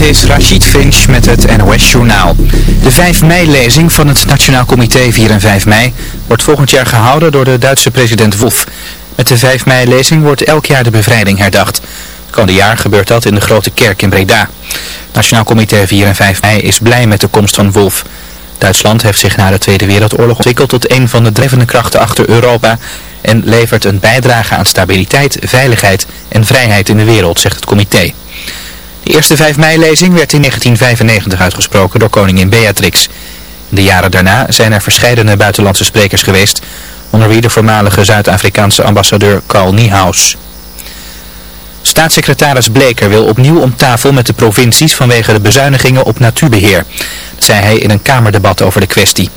Dit is Rachid Finch met het NOS Journaal. De 5 mei-lezing van het Nationaal Comité 4 en 5 mei wordt volgend jaar gehouden door de Duitse president Wolf. Met de 5 mei-lezing wordt elk jaar de bevrijding herdacht. Het komende jaar gebeurt dat in de Grote Kerk in Breda. Nationaal Comité 4 en 5 mei is blij met de komst van Wolf. Duitsland heeft zich na de Tweede Wereldoorlog ontwikkeld tot een van de drijvende krachten achter Europa en levert een bijdrage aan stabiliteit, veiligheid en vrijheid in de wereld, zegt het comité. De eerste 5 mei-lezing werd in 1995 uitgesproken door koningin Beatrix. De jaren daarna zijn er verschillende buitenlandse sprekers geweest, onder wie de voormalige Zuid-Afrikaanse ambassadeur Carl Niehaus. Staatssecretaris Bleker wil opnieuw om tafel met de provincies vanwege de bezuinigingen op natuurbeheer. Dat zei hij in een kamerdebat over de kwestie.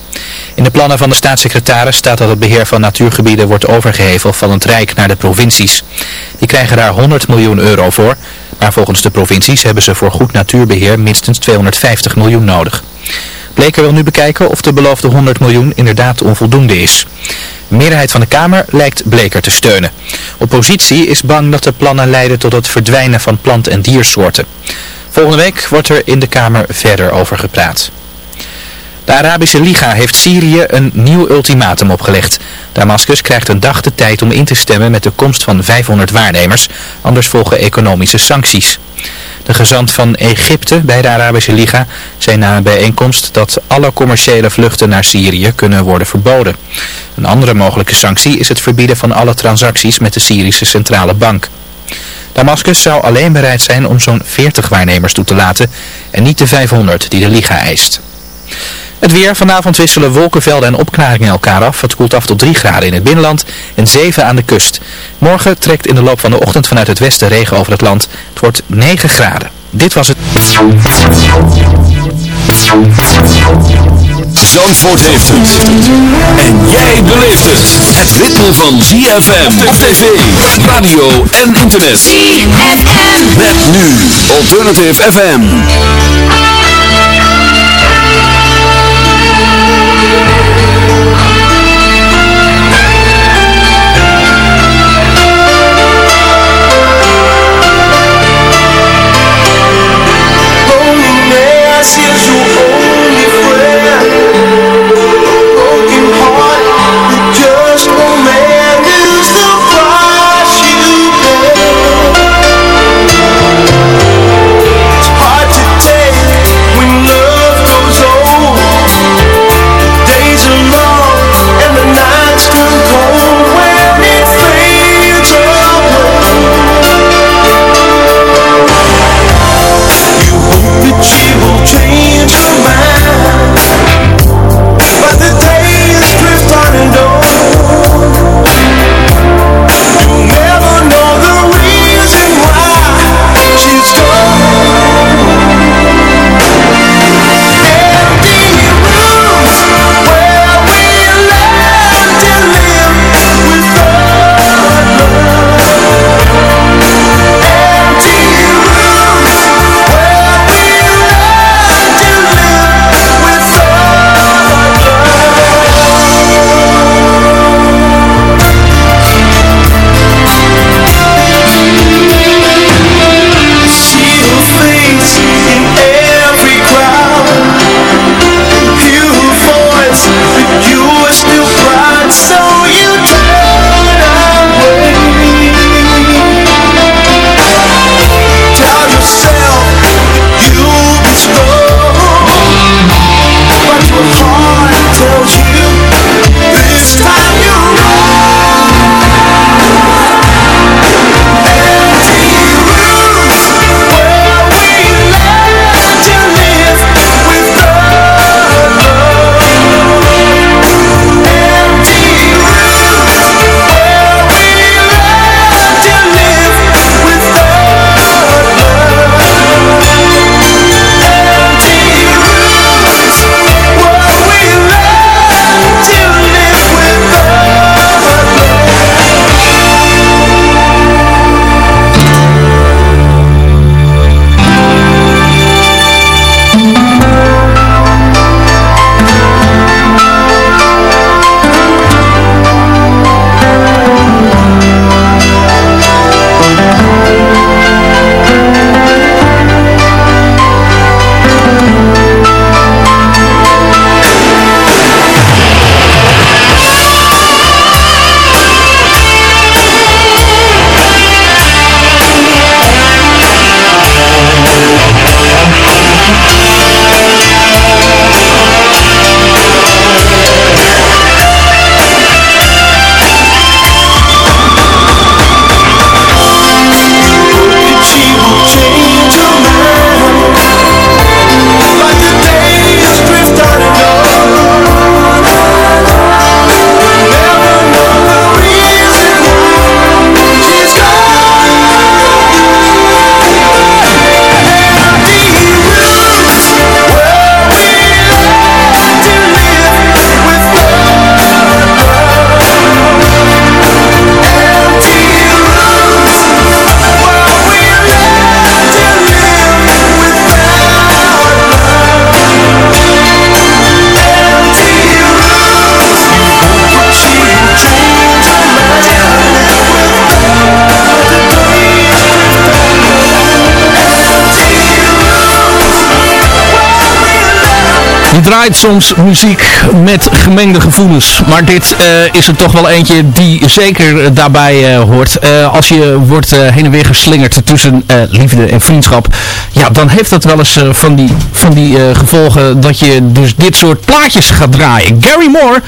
In de plannen van de staatssecretaris staat dat het beheer van natuurgebieden wordt overgeheveld van het Rijk naar de provincies. Die krijgen daar 100 miljoen euro voor, maar volgens de provincies hebben ze voor goed natuurbeheer minstens 250 miljoen nodig. Bleker wil nu bekijken of de beloofde 100 miljoen inderdaad onvoldoende is. De meerderheid van de Kamer lijkt Bleker te steunen. Oppositie is bang dat de plannen leiden tot het verdwijnen van plant- en diersoorten. Volgende week wordt er in de Kamer verder over gepraat. De Arabische Liga heeft Syrië een nieuw ultimatum opgelegd. Damascus krijgt een dag de tijd om in te stemmen met de komst van 500 waarnemers, anders volgen economische sancties. De gezant van Egypte bij de Arabische Liga zei na een bijeenkomst dat alle commerciële vluchten naar Syrië kunnen worden verboden. Een andere mogelijke sanctie is het verbieden van alle transacties met de Syrische Centrale Bank. Damascus zou alleen bereid zijn om zo'n 40 waarnemers toe te laten en niet de 500 die de Liga eist. Het weer. Vanavond wisselen wolkenvelden en opklaringen elkaar af. Het koelt af tot 3 graden in het binnenland en 7 aan de kust. Morgen trekt in de loop van de ochtend vanuit het westen regen over het land. Het wordt 9 graden. Dit was het... Zandvoort heeft het. En jij beleeft het. Het ritme van ZFM op tv, radio en internet. ZFM. Met nu Alternative FM. Draait soms muziek met gemengde gevoelens. Maar dit uh, is er toch wel eentje die zeker daarbij uh, hoort. Als je wordt heen en weer geslingerd tussen liefde en vriendschap. Ja, dan heeft dat wel eens van die, van die gevolgen dat je dus dit soort plaatjes gaat draaien. Gary Moore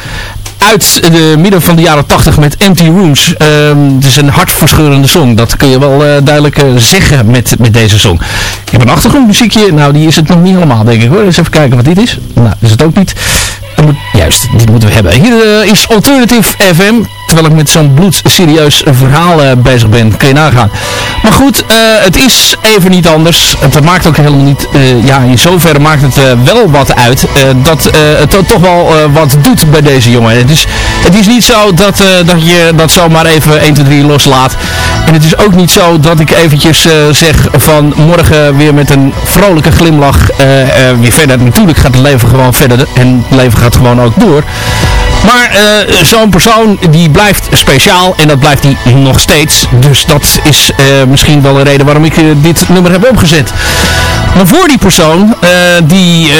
uit de midden van de jaren 80 met Empty Rooms. Um, het is een hartverscheurende song. Dat kun je wel duidelijk zeggen met, met deze song. Ik heb een achtergrondmuziekje. Nou, die is het nog niet helemaal, denk ik hoor. Eens even kijken wat dit is. Nou, is het ook niet. Juist, dit moeten we hebben. Hier uh, is Alternative FM terwijl ik met zo'n bloedserieus verhaal uh, bezig ben. Kun je nagaan. Maar goed, uh, het is even niet anders. Het maakt ook helemaal niet... Uh, ja, in zoverre maakt het wel wat uit. dat het toch wel wat doet bij deze jongen. Het is, het is niet zo dat, dat je dat zomaar even 1, 2, 3 loslaat. En het is ook niet zo dat ik eventjes zeg van morgen weer met een vrolijke glimlach weer verder. Natuurlijk gaat het leven gewoon verder. En het leven gaat gewoon ook door. Maar uh, zo'n persoon die blijft speciaal en dat blijft hij nog steeds. Dus dat is uh, misschien wel een reden waarom ik uh, dit nummer heb opgezet. Maar voor die persoon, die,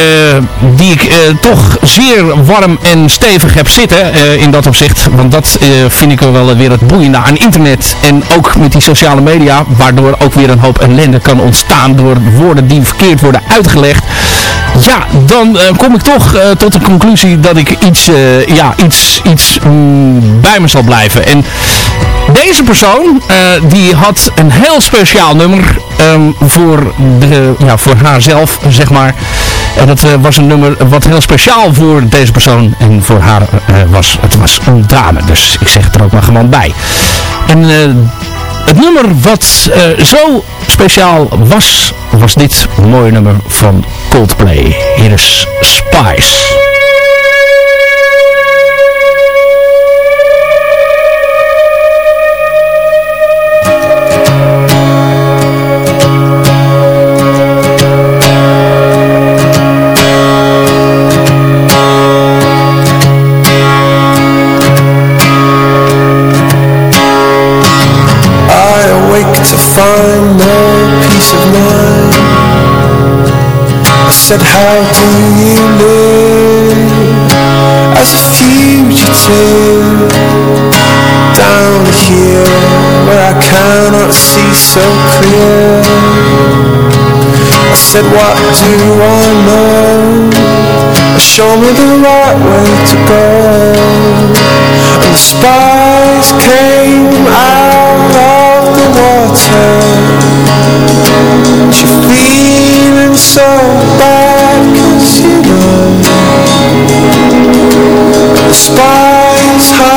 die ik toch zeer warm en stevig heb zitten in dat opzicht. Want dat vind ik wel weer het boeiende aan internet. En ook met die sociale media, waardoor ook weer een hoop ellende kan ontstaan door woorden die verkeerd worden uitgelegd. Ja, dan kom ik toch tot de conclusie dat ik iets, ja, iets, iets mm, bij me zal blijven. En deze persoon, die had een heel speciaal nummer um, voor, de, ja, voor haarzelf, zeg maar. En dat uh, was een nummer wat heel speciaal voor deze persoon en voor haar uh, was. Het was een dame, dus ik zeg het er ook maar gewoon bij. En het nummer wat zo speciaal was, was dit mooie nummer van Coldplay. Hier is Spice. Said how do you live As a fugitive Down here where I cannot see so clear. I said what do I know? Show me the right way to go. And the spies came out of the water you're feeling so bad Cause you know The hide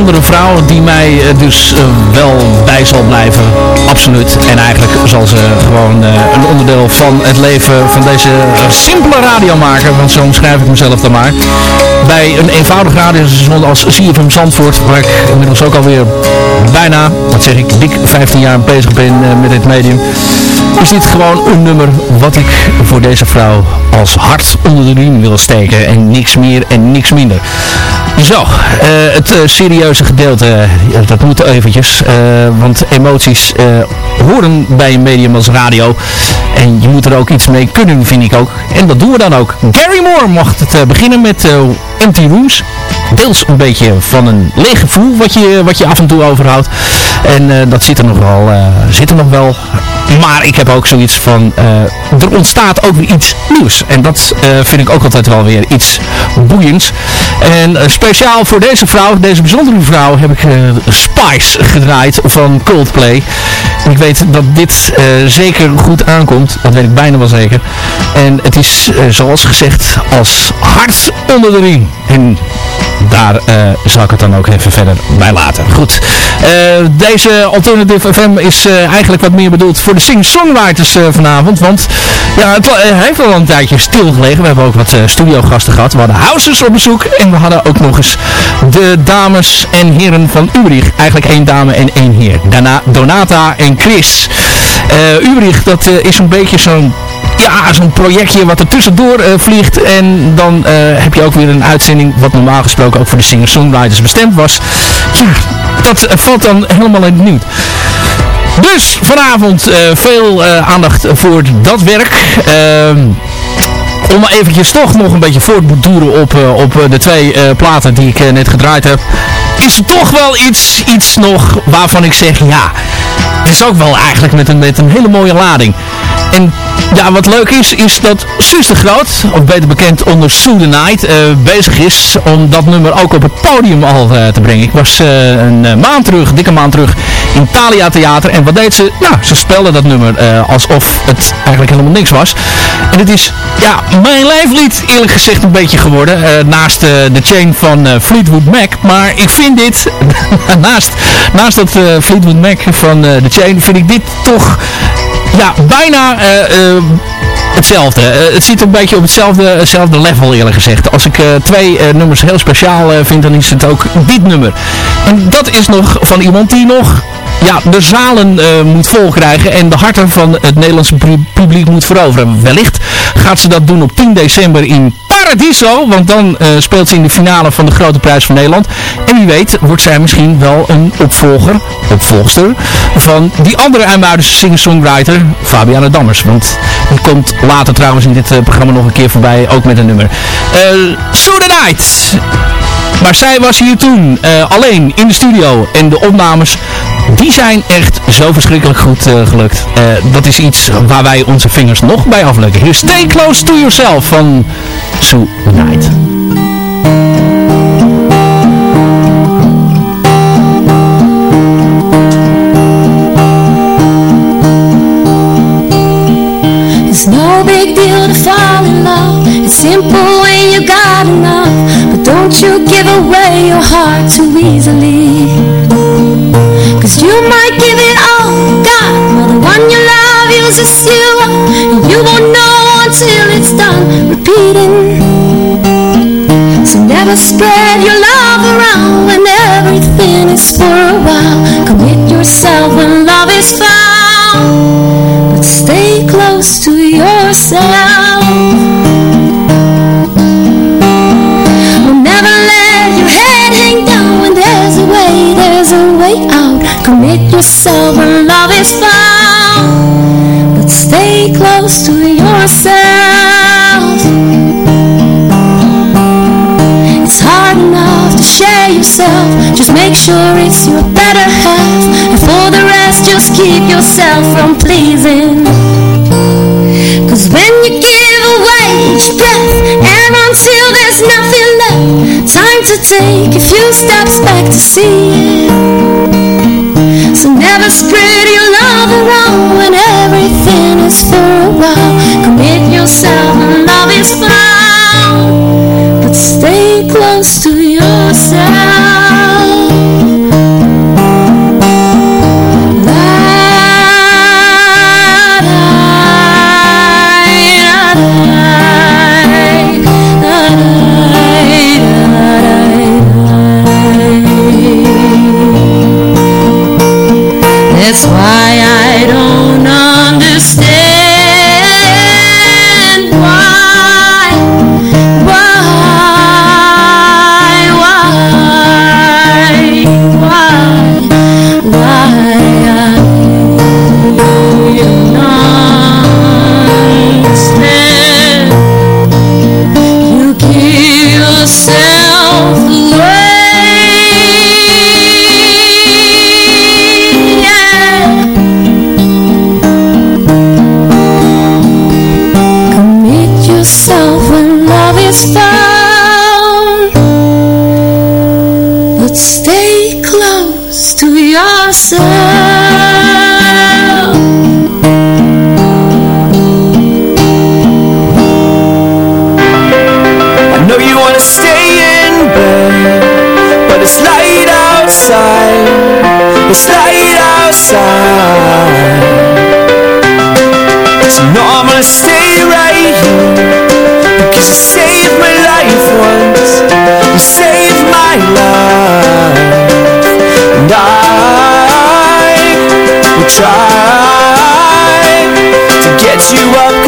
bijzondere vrouw die mij dus wel bij zal blijven. Absoluut. En eigenlijk zal ze gewoon een onderdeel van het leven van deze simpele radio maken. Want zo omschrijf ik mezelf dan maar. Bij een eenvoudig radiostation als CFM Zandvoort, waar ik inmiddels ook alweer bijna, wat zeg ik, dik 15 jaar bezig ben met dit medium. Is dit gewoon een nummer wat ik voor deze vrouw als hart onder de riem wil steken. En niks meer en niks minder. Zo, het serieuze gedeelte, uh, dat moet eventjes. want emoties horen bij een medium als radio. En je moet er ook iets mee kunnen, vind ik ook. En dat doen we dan ook. Gary Moore mocht het beginnen met Empty Rooms. Deels een beetje van een leeg gevoel wat je, wat je af en toe overhoudt. En dat zit er nog wel, zit er nog wel. Maar ik heb ook zoiets van, er ontstaat ook weer iets nieuws. En dat vind ik ook altijd wel weer iets boeiends. En speciaal voor deze vrouw, deze bijzondere vrouw, heb ik Spice gedraaid van Coldplay. Ik weet dat dit zeker goed aankomt. Dat weet ik bijna wel zeker. En het is, zoals gezegd, als hart onder de riem. En daar uh, zal ik het dan ook even verder bij laten. Goed, uh, deze Alternative FM is uh, eigenlijk wat meer bedoeld voor de sing-songwriters vanavond. Want ja, het heeft al een tijdje stilgelegen. We hebben ook wat studiogasten gehad. We hadden Housers op bezoek en we hadden ook nog eens de dames en heren van Ubrich. Eigenlijk één dame en één heer. Daarna Donata en Chris. Ubrich, dat is een beetje zo'n ja, zo'n projectje wat er tussendoor uh, vliegt. En dan uh, heb je ook weer een uitzending wat normaal gesproken ook voor de singer-songwriters bestemd was. Ja, dat uh, valt dan helemaal in het nieuws. Dus vanavond veel aandacht voor dat werk. Om eventjes toch nog een beetje voort te duren op, op de twee platen die ik net gedraaid heb. Is er toch wel iets, iets nog waarvan ik zeg, ja, het is ook wel eigenlijk met een, met een hele mooie lading. En ja, wat leuk is, is dat Suus de Groot, of beter bekend onder Sue the Night, uh, bezig is om dat nummer ook op het podium al uh, te brengen. Ik was uh, een maand terug, dikke maand terug, in Thalia Theater. En wat deed ze? Nou, ze speelde dat nummer alsof het eigenlijk helemaal niks was. En het is, ja, mijn lijflied eerlijk gezegd een beetje geworden. naast de chain van Fleetwood Mac. Maar ik vind dit, naast, naast dat Fleetwood Mac van de chain, vind ik dit toch ja, bijna uh, hetzelfde. Uh, het zit een beetje op hetzelfde, hetzelfde level eerlijk gezegd. Als ik twee nummers heel speciaal vind, dan is het ook dit nummer. En dat is nog van iemand die nog ja, de zalen moet volkrijgen en de harten van het Nederlandse publiek moet veroveren. Wellicht gaat ze dat doen op 10 december in Paradiso, want dan uh, speelt ze in de finale van de Grote Prijs van Nederland. En wie weet wordt zij misschien wel een opvolger, opvolgster, van die andere IJmuidense singer-songwriter, Fabiana Dammers. Want die komt later trouwens in dit uh, programma nog een keer voorbij, ook met een nummer. Uh, so the Night! Maar zij was hier toen uh, alleen in de studio en de opnames die zijn echt zo verschrikkelijk goed uh, gelukt. Uh, dat is iets waar wij onze vingers nog bij afleggen. Hier Stay Close to Yourself van Sue Knight. Away your heart too easily. Cause you might give it all God, the one you love uses you And you won't know until it's done repeating. So never spread your love around When everything is for yourself from pleasing. Cause when you give away each breath And until there's nothing left Time to take a few steps back to see. It So never spread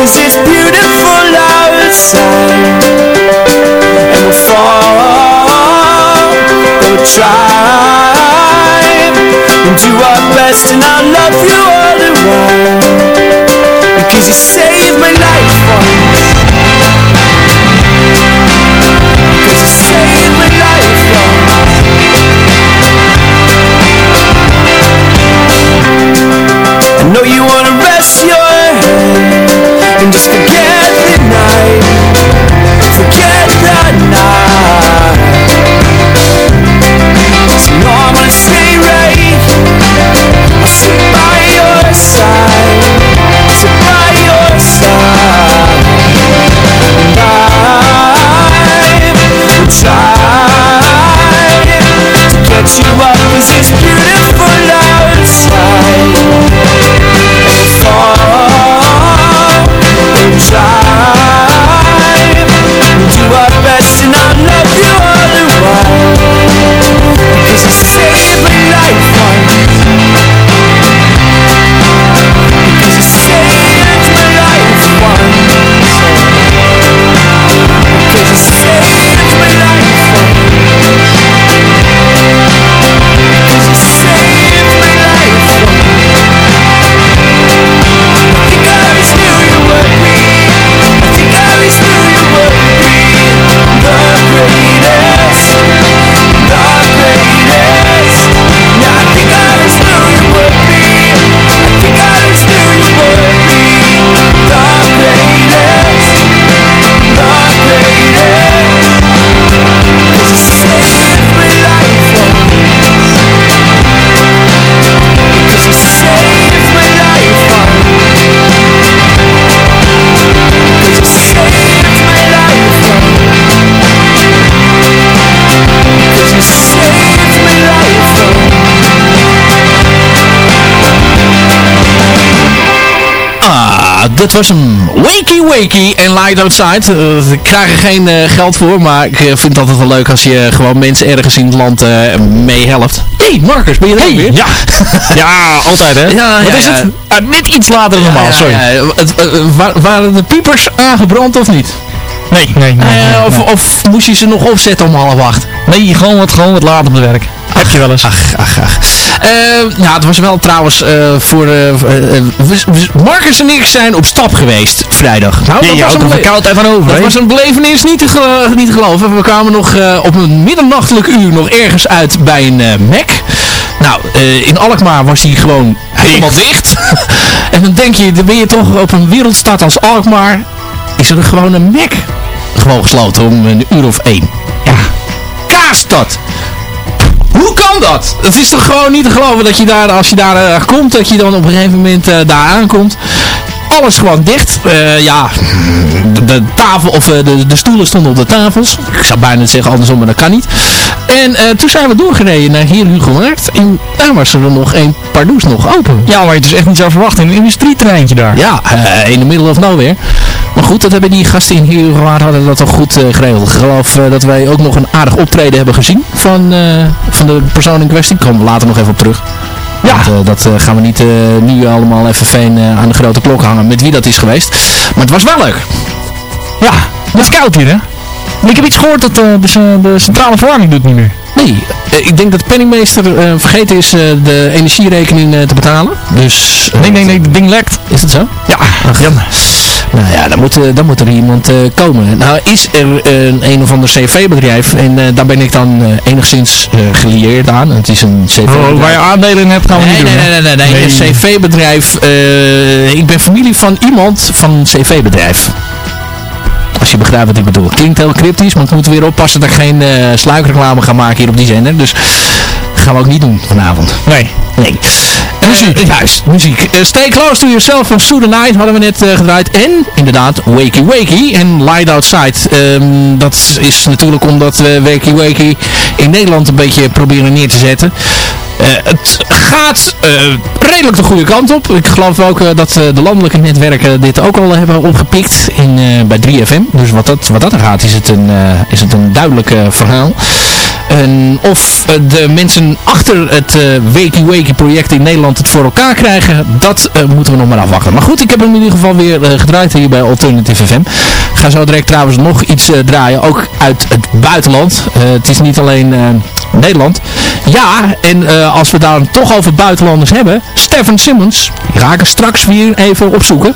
'cause it's beautiful outside. And we'll fall We'll try and do our best and I'll love you all the while. Because you saved my life Was een Wakey Wakey en Light Outside. Eh, ik krijg er geen eh, geld voor, maar ik eh, vind het altijd wel leuk als je gewoon mensen ergens in het land eh, meehelpt. Hé, hey, Marcus, ben je er weer? Ja. ja, altijd hè. Ja, Wat ja, is ja. het? Ah, net iets later dan normaal, sorry. Het, wa- waren de piepers aangebrand of niet? Nee, nee, nee. Nee, of, of moest je ze nog opzetten om half acht? Nee, gewoon wat, gewoon wat later op het werk. Heb je wel eens. Ach, ach, ach. Ja, het was wel trouwens eh, voor... eh, eh, Marcus en ik zijn op stap geweest vrijdag. Nou, Nee, er bele- verkoudheid van over, Dat was een belevenis niet te, gelo- niet te geloven. We kwamen nog op een middernachtelijk uur nog ergens uit bij een Mac. Nou, in Alkmaar was hij gewoon helemaal dicht. en dan denk je, dan ben je toch op een wereldstad als Alkmaar. Is er gewoon een Mac gewoon gesloten om een uur of één. Ja, Kaastad. Hoe kan dat? Het is toch gewoon niet te geloven dat je daar, als je daar eh, komt, dat je dan op een gegeven moment eh, daar aankomt. Alles gewoon dicht. Eh, ja, de, de tafel of de, de stoelen stonden op de tafels. Ik zou bijna zeggen andersom, maar dat kan niet. En toen zijn we doorgereden naar hier Hugo Markt. En daar was er nog een pardoes nog open. Ja, maar je dus echt niet zou verwachten. Een industrietreintje daar. Ja, in de middle of nowhere. Maar goed, dat hebben die gasten in hier hadden dat toch goed eh, geregeld. Ik geloof eh, dat wij ook nog een aardig optreden hebben gezien van, eh, van de persoon in kwestie. Komen we later nog even op terug. Ja. Want, dat gaan we niet nu allemaal even fijn aan de grote klok hangen met wie dat is geweest. Maar het was wel leuk. Ja, het is koud hier, hè? Ik heb iets gehoord dat de, de centrale verwarming doet niet meer. Nee, ik denk dat de penningmeester vergeten is de energierekening te betalen. Dus... Nee, nee, nee, het ding lekt. Is het zo? Ja, jammer. Nou ja, dan moet, eh, dan moet er iemand eh, komen. Nou is er een, een of ander CV-bedrijf en eh, daar ben ik dan eh, enigszins eh gelieerd aan. Het is een CV-bedrijf. Oh, waar je aandelen in hebt, gaan we Nee, niet nee, doen. nee, nee, nee, nee, een CV-bedrijf. eh, ik ben familie van iemand van een CV-bedrijf. Als je begrijpt wat ik bedoel. Klinkt heel cryptisch, maar ik moet weer oppassen dat ik geen uh, sluikreclame ga maken hier op die zender. Dus gaan we ook niet doen vanavond. Nee. Nee. muziek. juist, muziek. Stay Close to Yourself van Sue Night hadden we net gedraaid. En inderdaad Wakey Wakey en Light Outside. Um, dat is natuurlijk omdat we Wakey Wakey in Nederland een beetje proberen neer te zetten. Uh, het gaat uh, redelijk de goede kant op. Ik geloof ook uh, dat de landelijke netwerken dit ook al hebben opgepikt in, bij 3FM. Dus wat dat, wat dat er gaat is het een, is het een duidelijk verhaal. En of de mensen achter het uh, Wakey Wakey project in Nederland het voor elkaar krijgen, dat uh, moeten we nog maar afwachten. Maar goed, ik heb hem in ieder geval weer gedraaid hier bij Alternative FM. Ik ga zo direct trouwens nog iets draaien, ook uit het buitenland. het is niet alleen Nederland. Ja, en als we daar toch over buitenlanders hebben, Stefan Simmons, die ga ik straks weer even opzoeken.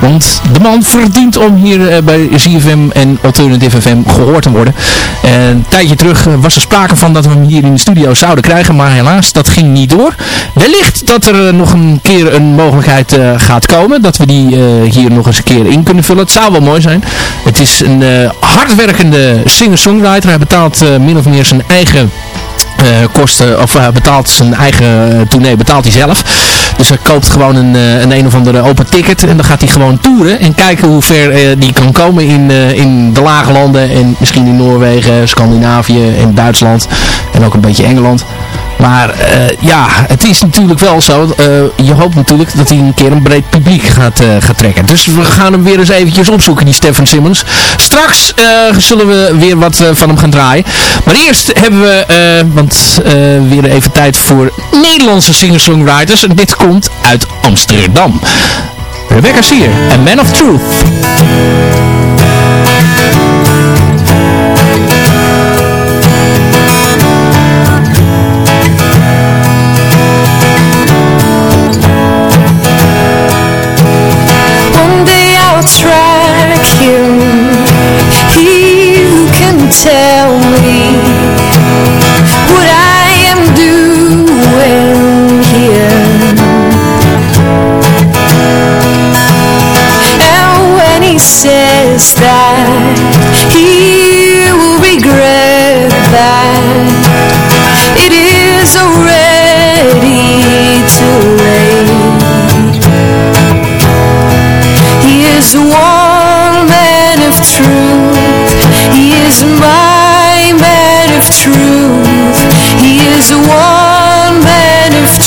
Want de man verdient om hier bij ZFM en Alternative FM gehoord te worden. een tijdje terug was er sprake van dat we hem hier in de studio zouden krijgen, maar helaas, dat ging niet door. Wellicht dat er nog een keer een mogelijkheid uh, gaat komen, dat we die uh, hier nog eens een keer in kunnen vullen. Het zou wel mooi zijn. Het is een hardwerkende singer-songwriter. Hij betaalt min of meer zijn eigen kosten, of uh, betaalt zijn eigen uh, tournee, betaalt hij zelf. Dus hij koopt gewoon een, een een of andere open ticket en dan gaat hij gewoon toeren en kijken hoe ver die kan komen in, in de lage landen en misschien in Noorwegen, Scandinavië en Duitsland en ook een beetje Engeland. Maar uh, ja, het is natuurlijk wel zo. Uh, je hoopt natuurlijk dat hij een keer een breed publiek gaat, uh, gaat trekken. Dus we gaan hem weer eens eventjes opzoeken, die Stephen Simmons. Straks zullen we weer wat van hem gaan draaien. Maar eerst hebben we, want weer even tijd voor Nederlandse singer-songwriters. En dit komt uit Amsterdam. Rebecca Sier, A Man of Truth. You. He who can tell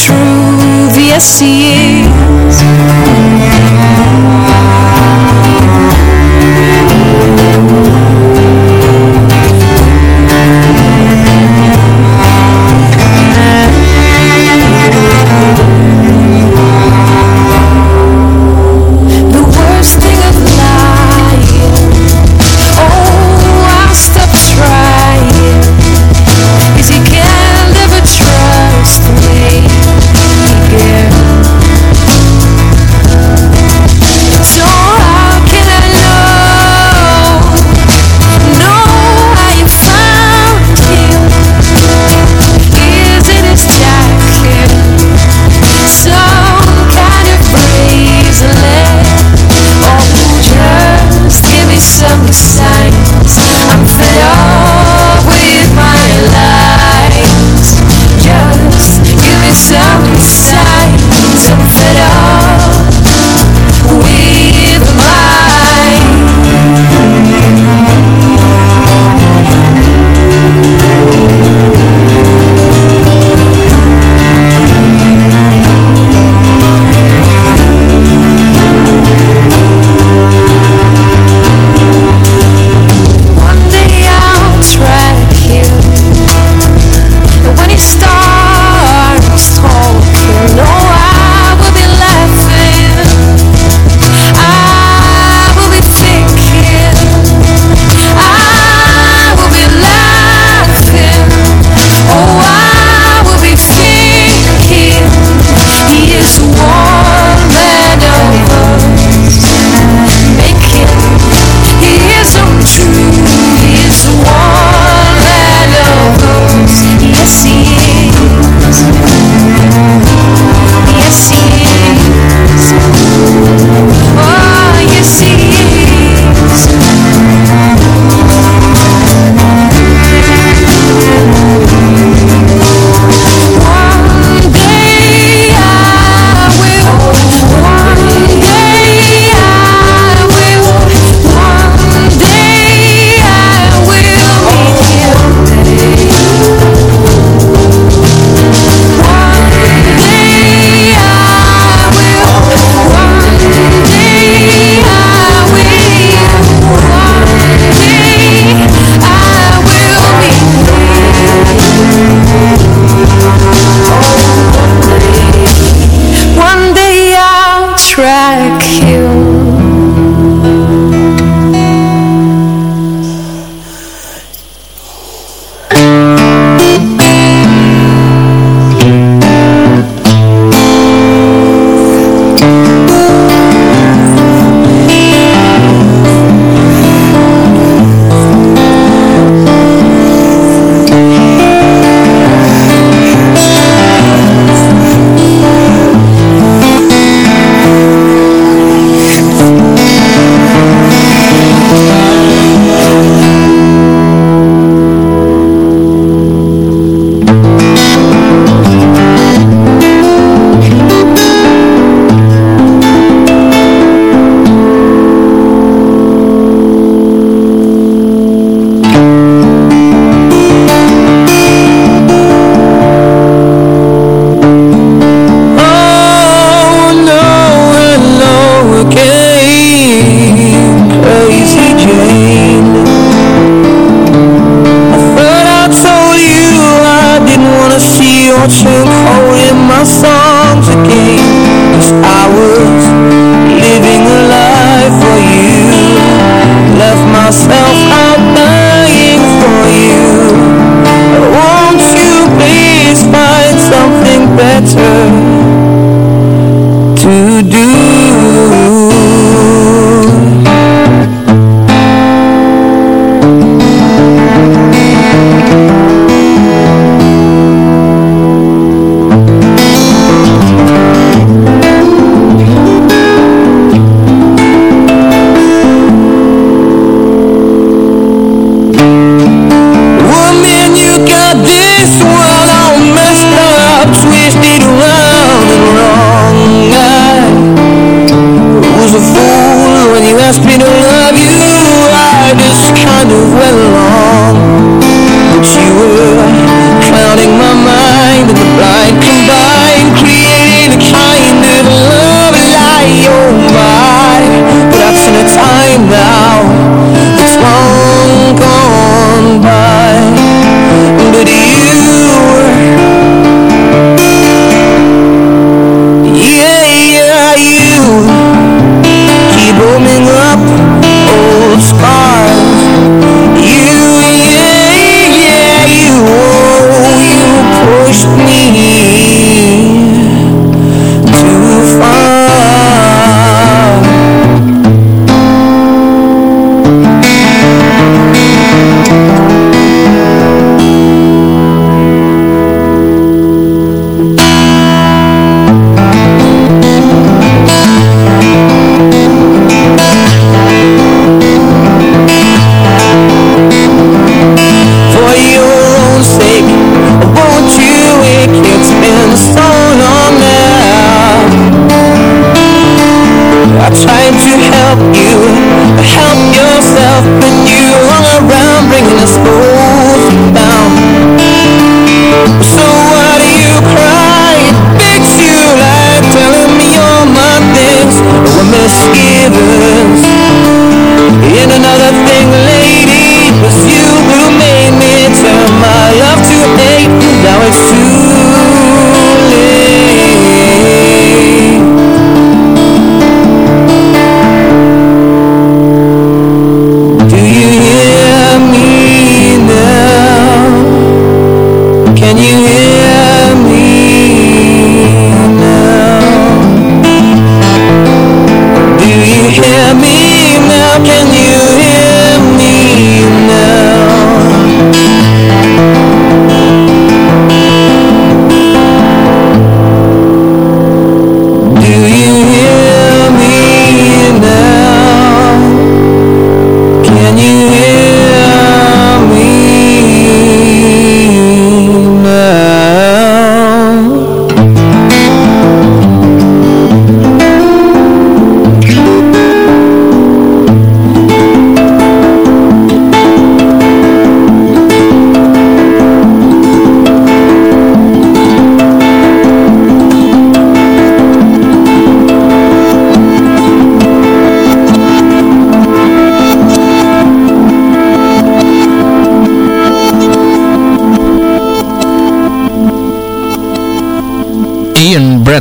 truth Yes, he is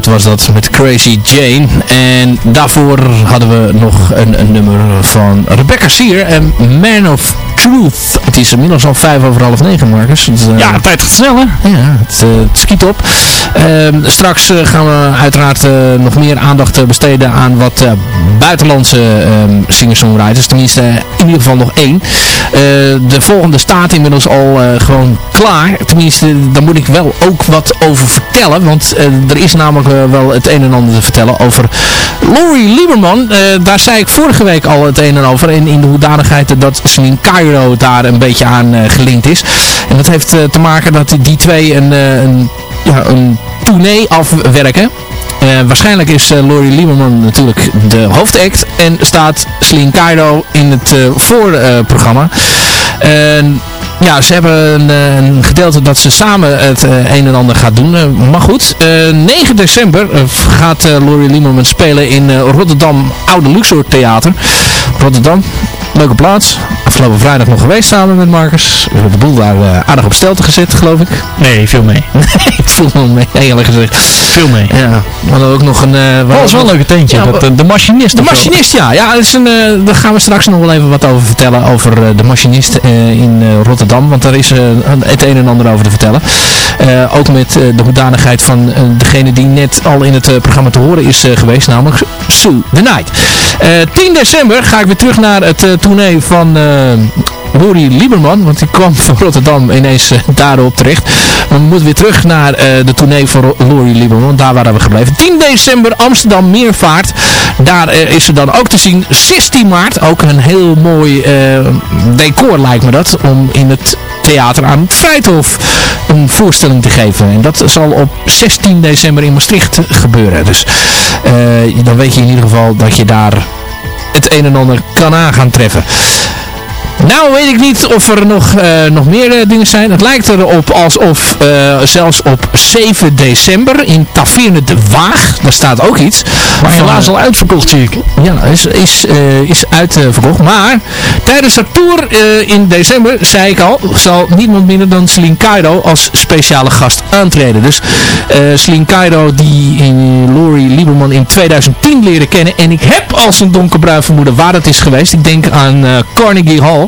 Was dat met Crazy Jane. En daarvoor hadden we nog een, een nummer van Rebecca Sear en Man of Truth. Het is inmiddels al vijf over half negen, Marcus. Eh, Ja, de tijd gaat snel, hè? ja, het, eh, het schiet op. Ehm, straks eh, gaan we uiteraard nog meer aandacht besteden aan wat buitenlandse ehm, singer-songwriters. Tenminste, in ieder geval nog één. De volgende staat inmiddels al gewoon klaar. Tenminste, daar moet ik wel ook wat over vertellen. Want er is namelijk wel het een en ander te vertellen over Laurie Lieberman. Daar zei ik vorige week al het een en over. En in de hoedanigheid dat Cairo daar een beetje aan eh, gelinkt is. En dat heeft eh, te maken dat die twee een, eh, een, ja, een tournee afwerken. Waarschijnlijk is uh, Laurie Lieberman natuurlijk de hoofdact. En staat Celine Cairo in het eh, voorprogramma. Ja, ze hebben een, een gedeelte dat ze samen het een en ander gaat doen. Maar goed, eh, 9 december gaat Laurie Lieberman spelen in Rotterdam Oude Luxor Theater. Rotterdam, leuke plaats. Afgelopen vrijdag nog geweest samen met Marcus. We hebben de boel daar eh, aardig op stelte gezet, geloof ik. Nee, veel mee. ik voel me mee, eerlijk gezegd. Veel mee. Ja, we hadden ook nog een... Dat was wel een leuke tentje. Ja, dat, de machinist. de machinist, ja. ja is een, eh, daar gaan we straks nog wel even wat over vertellen. Over de machinist in Rotterdam. Want daar is het een en ander over te vertellen. Ook met de hoedanigheid van degene die net al in het programma te horen is geweest. Namelijk Sue the Night. Eh, 10 december ga ik weer terug naar het eh tournee van... eh Laurie Lieberman, want die kwam van Rotterdam ineens eh, daarop terecht. We moeten weer terug naar eh, de tournee van Laurie Lieberman, daar waren we gebleven. 10 december Amsterdam Meervaart, daar eh, is ze dan ook te zien. 16 maart, ook een heel mooi eh, decor lijkt me dat, om in het theater aan het Vrijthof een voorstelling te geven. En dat zal op 16 december in Maastricht gebeuren. Dus eh, dan weet je in ieder geval dat je daar het een en ander kan aan gaan treffen. Nou weet ik niet of er nog, eh, nog meer eh, dingen zijn. Het lijkt erop alsof uh, zelfs op 7 december in Taverne de Waag, daar staat ook iets. Maar helaas al uitverkocht zie ik. Ja, is, is, is uitverkocht. Maar tijdens de tour in december, zei ik al, zal niemand minder dan Celine Cairo als speciale gast aantreden. Dus Celine Cairo die in Laurie Lieberman in 2010 leren kennen. En ik heb als een donkerbruin vermoeden waar het is geweest. Ik denk aan Carnegie Hall.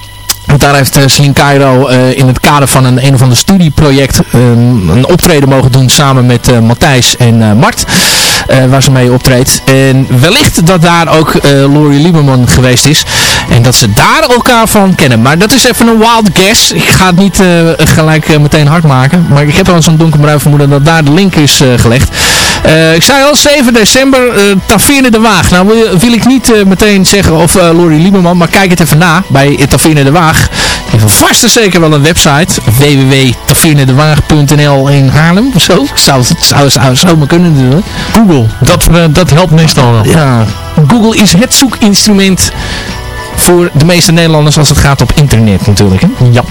daar heeft uh, Celine Cairo uh, in het kader van een een of ander studieproject uh, een optreden mogen doen samen met uh, Matthijs en Mart. waar ze mee optreedt. En wellicht dat daar ook Laurie Lieberman geweest is. En dat ze daar elkaar van kennen. Maar dat is even een wild guess. Ik ga het niet gelijk meteen hard maken. Maar ik heb al zo'n donkerbruin vermoeden dat daar de link is gelegd. ik zei al, 7 december, uh, Taverne de Waag. Nou wil, ik niet meteen zeggen of Laurie Lieberman, maar kijk het even na bij Taverne de Waag. Heeft vast en zeker wel een website. www.tavernedewaag.nl in Haarlem. Zo zou het zou, zou, zou maar kunnen doen. Google, dat, uh, dat helpt meestal wel. Ja, Google is het zoekinstrument voor de meeste Nederlanders als het gaat op internet natuurlijk. Hè? Ja,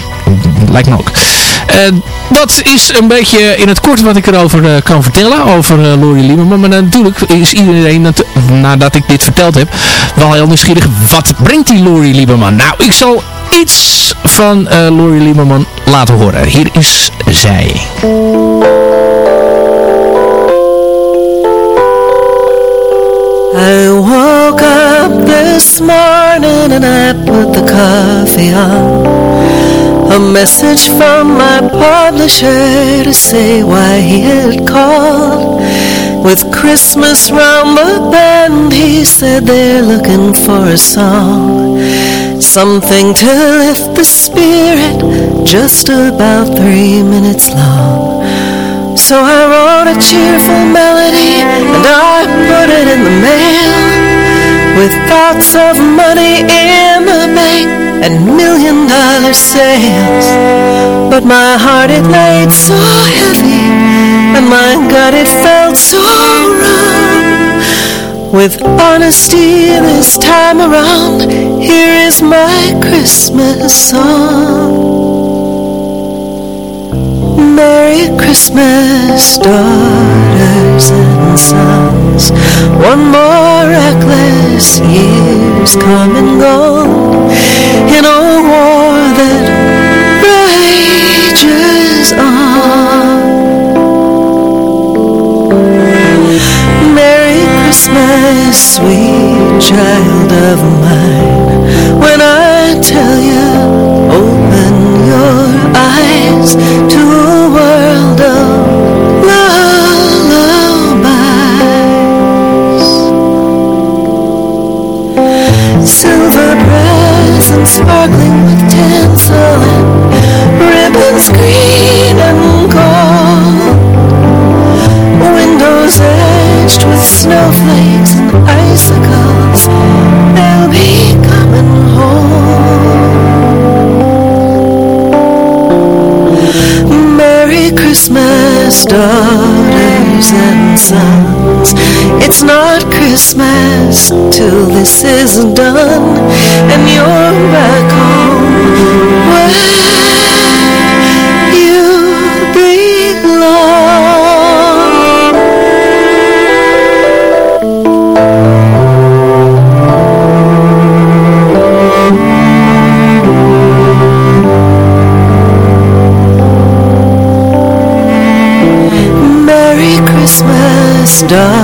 lijkt me ook. Uh, dat is een beetje in het kort wat ik erover uh, kan vertellen, over uh, Laurie Lieberman. Maar natuurlijk is iedereen, nadat ik dit verteld heb, wel heel nieuwsgierig. Wat brengt die Laurie Lieberman? Nou, ik zal van uh, Laurie Lieberman laten horen. Hier is zij. I woke up this morning and I put the coffee on A message from my publisher to say why he had called With Christmas round the bend he said they're looking for a song Something to lift the spirit, just about three minutes long. So I wrote a cheerful melody and I put it in the mail. With thoughts of money in the bank and million dollar sales. But my heart it laid so heavy and my gut it felt so wrong. With honesty this time around, here is my Christmas song. Merry Christmas, daughters and sons. One more reckless year's come and gone in a war that sweet child of mine. Christmas till this is done And you're back home. Where you belong Merry Christmas, daughters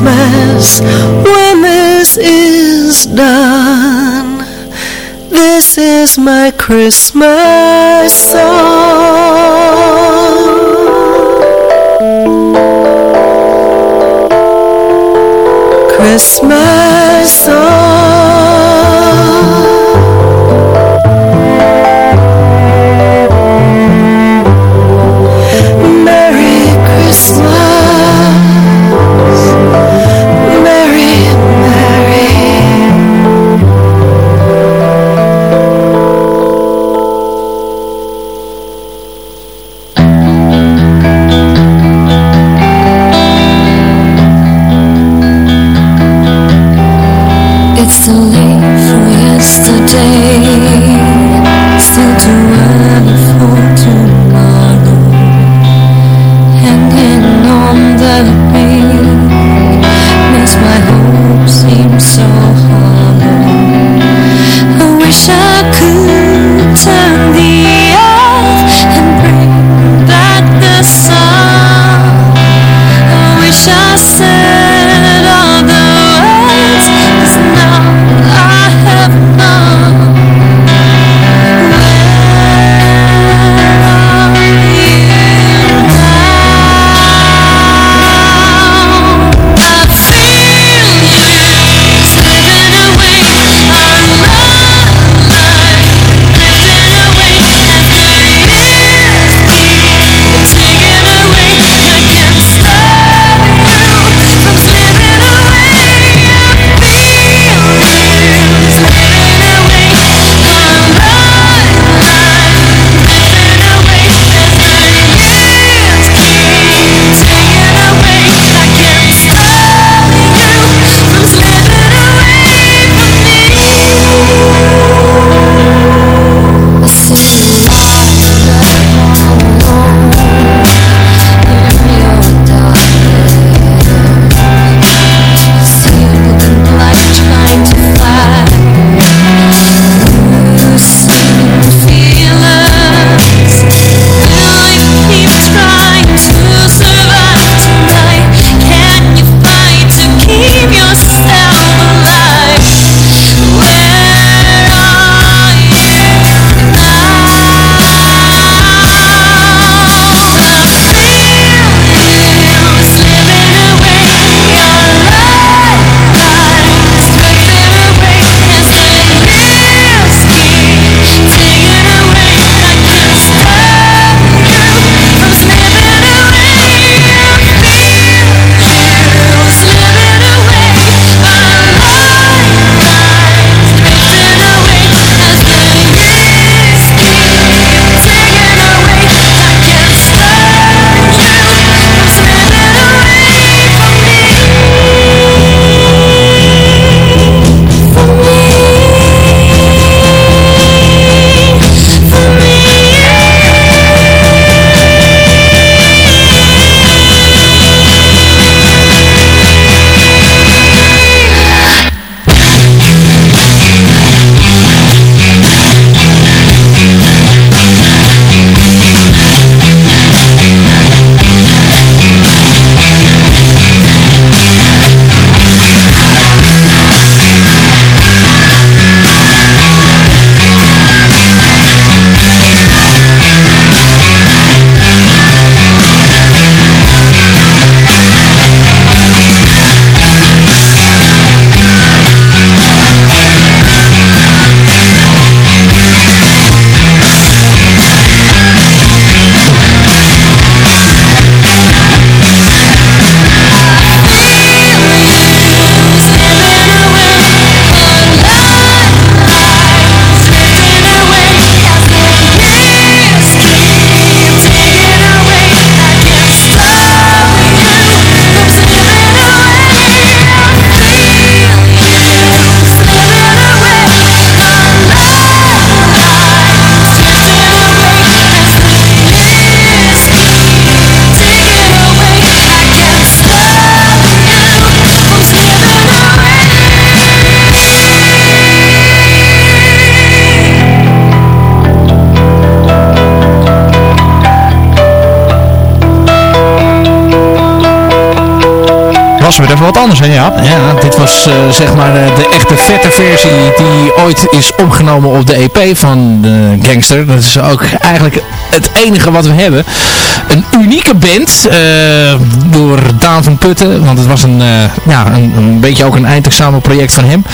Christmas when this is done. This is my Christmas song. Christmas song. Anders, hè ja. Ja, dit was uh, zeg maar uh, de echte vette versie die ooit is opgenomen op de EP van de Gangster. Dat is ook eigenlijk het enige wat we hebben. Een unieke band uh, door Daan van Putten, want het was een, ja, een, een beetje ook een eindexamenproject van hem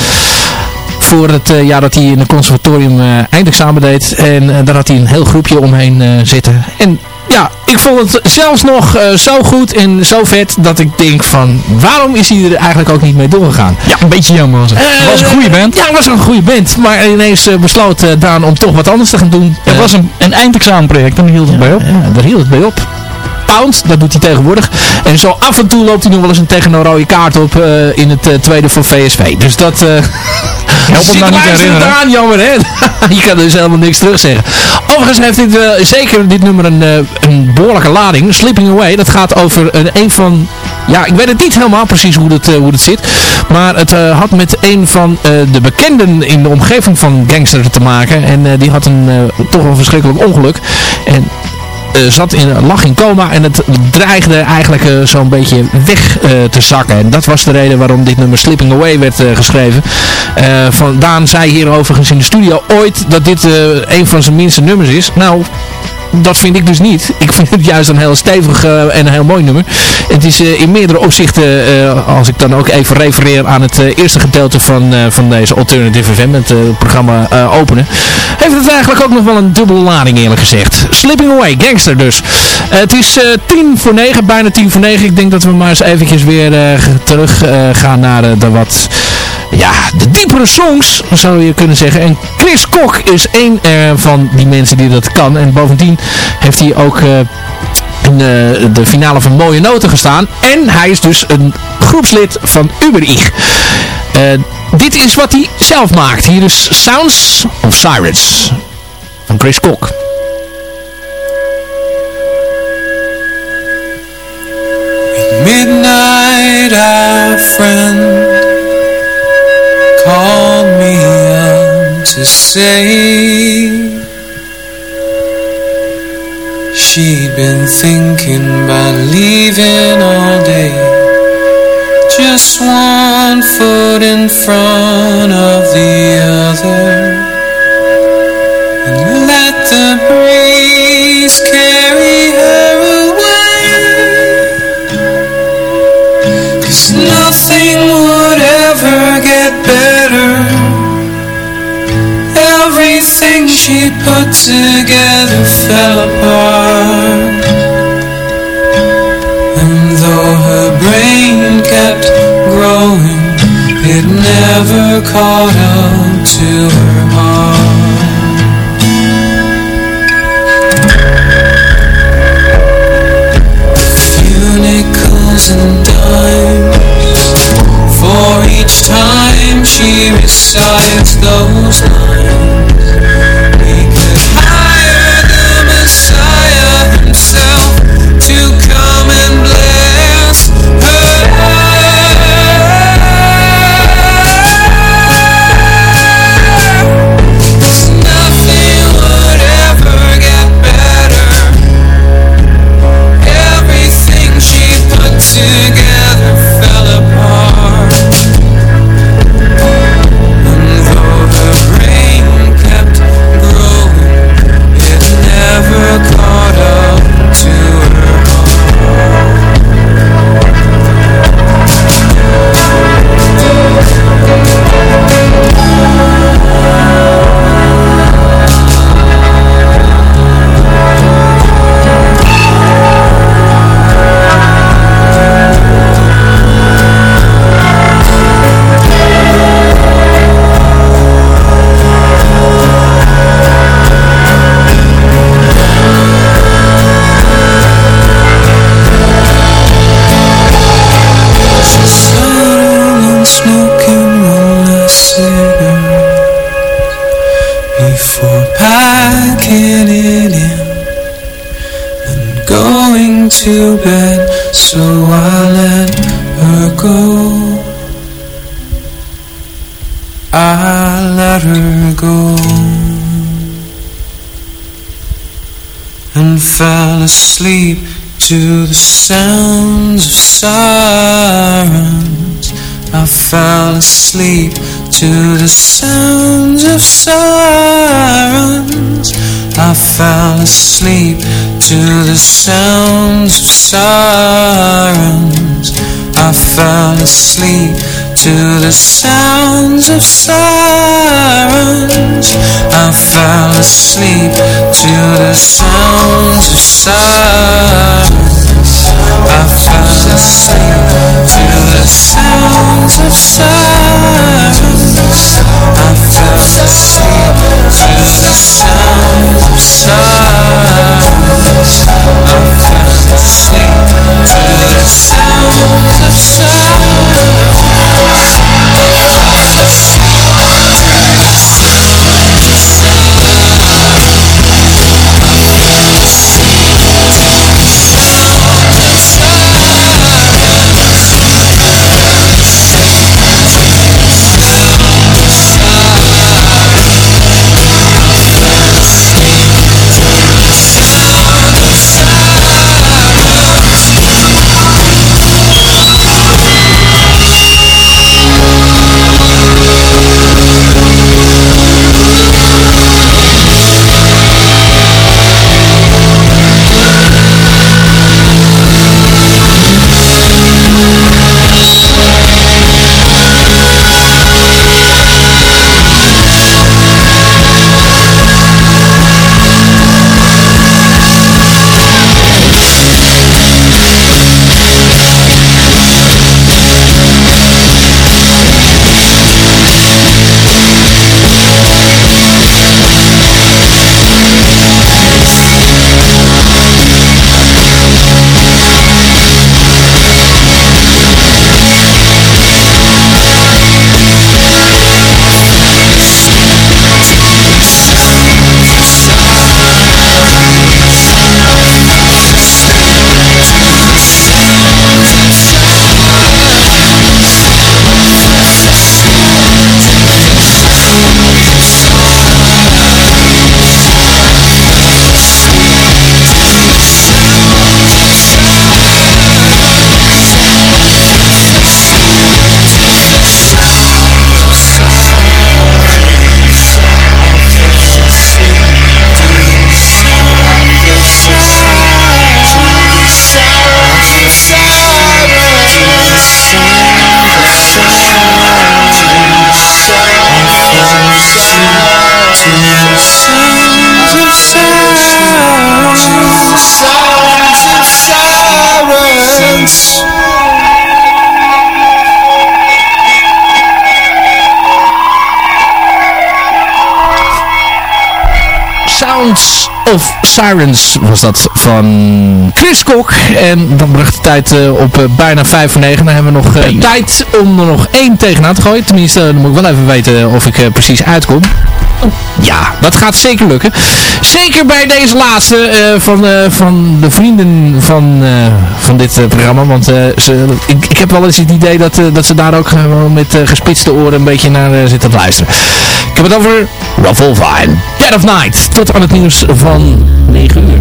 voor het jaar dat hij in het conservatorium eindexamen deed. En daar had hij een heel groepje omheen zitten. En ja, ik vond het zelfs nog uh, zo goed en zo vet dat ik denk van waarom is hij er eigenlijk ook niet mee doorgegaan? Ja, een beetje jammer was het. Uh, was een goede band. Ja, het was een goede band. Maar ineens uh, besloot Daan om toch wat anders te gaan doen. Het was een, een eindexamenproject en hield het bij op. Ja, daar hield het bij op. Pound, dat doet hij tegenwoordig. En zo af en toe loopt hij nog wel eens een tegen een rode kaart op in het tweede voor VSV. Dus dat... Help hem nou niet herinneren. jammer hè. je kan dus helemaal niks terugzeggen. Overigens heeft dit, uh, zeker dit nummer een, uh, een behoorlijke lading. Slipping Away, dat gaat over een, een van... Ja, ik weet het niet helemaal precies hoe het, uh, hoe zit. Maar het had met een van de bekenden in de omgeving van Gangster te maken. En die had een, toch een verschrikkelijk ongeluk. En zat in, lag in coma en het dreigde eigenlijk uh, zo'n beetje weg uh, te zakken. En dat was de reden waarom dit nummer Slipping Away werd geschreven. van Daan zei hier overigens in de studio ooit dat dit een van zijn minste nummers is. Nou, dat vind ik dus niet. Ik vind het juist een heel stevig uh, en een heel mooi nummer. Het is uh, in meerdere opzichten, uh, als ik dan ook even refereer aan het eerste gedeelte van, van deze Alternative FM, het programma openen, heeft het eigenlijk ook nog wel een dubbele lading eerlijk gezegd. Slipping Away, Gangster dus. het is tien voor negen, bijna tien voor negen. Ik denk dat we maar eens eventjes weer terug gaan naar de wat ja, de diepere songs, zou je kunnen zeggen. En Chris Kok is uh, van die mensen die dat kan. En bovendien heeft hij ook uh, in de, de finale van Mooie Noten gestaan. En hij is dus een groepslid van Uberig. Uh, dit is wat hij zelf maakt. Hier is Sounds of Sirens van Chris Kok. Midnight, our friend me to say She'd been thinking about leaving all day? Just one foot in front of the other. And let the breeze carry her away. Cause nothing would ever get better. Everything she put together fell apart never caught up to her heart nickels and dimes For each time she recites those lines to bed So I let her go I let her go And fell asleep to the sounds of sirens. I fell asleep to the sounds of sirens. I fell asleep to the sounds of sirens. I fell asleep to the sounds of sirens. I fell asleep to the sounds of sirens. I fell asleep to the sounds of sirens. I fell asleep to the sounds of sirens. I asleep to the sounds of sirens. Sirens was dat van Chris Kok. En dan bracht de tijd eh, op eh, bijna 5 voor 9. Dan hebben we nog eh, tijd om er nog één tegenaan te gooien. Tenminste, dan moet ik wel even weten of ik precies uitkom. Ja, dat gaat zeker lukken. Zeker bij deze laatste van, van de vrienden van, van dit programma. Want ze, ik, ik heb wel eens het idee dat, dat ze daar ook met gespitste oren een beetje naar zitten te luisteren. Ik heb het over Ruffle Vine. Dead of Night. Tot aan het nieuws van 9 uur.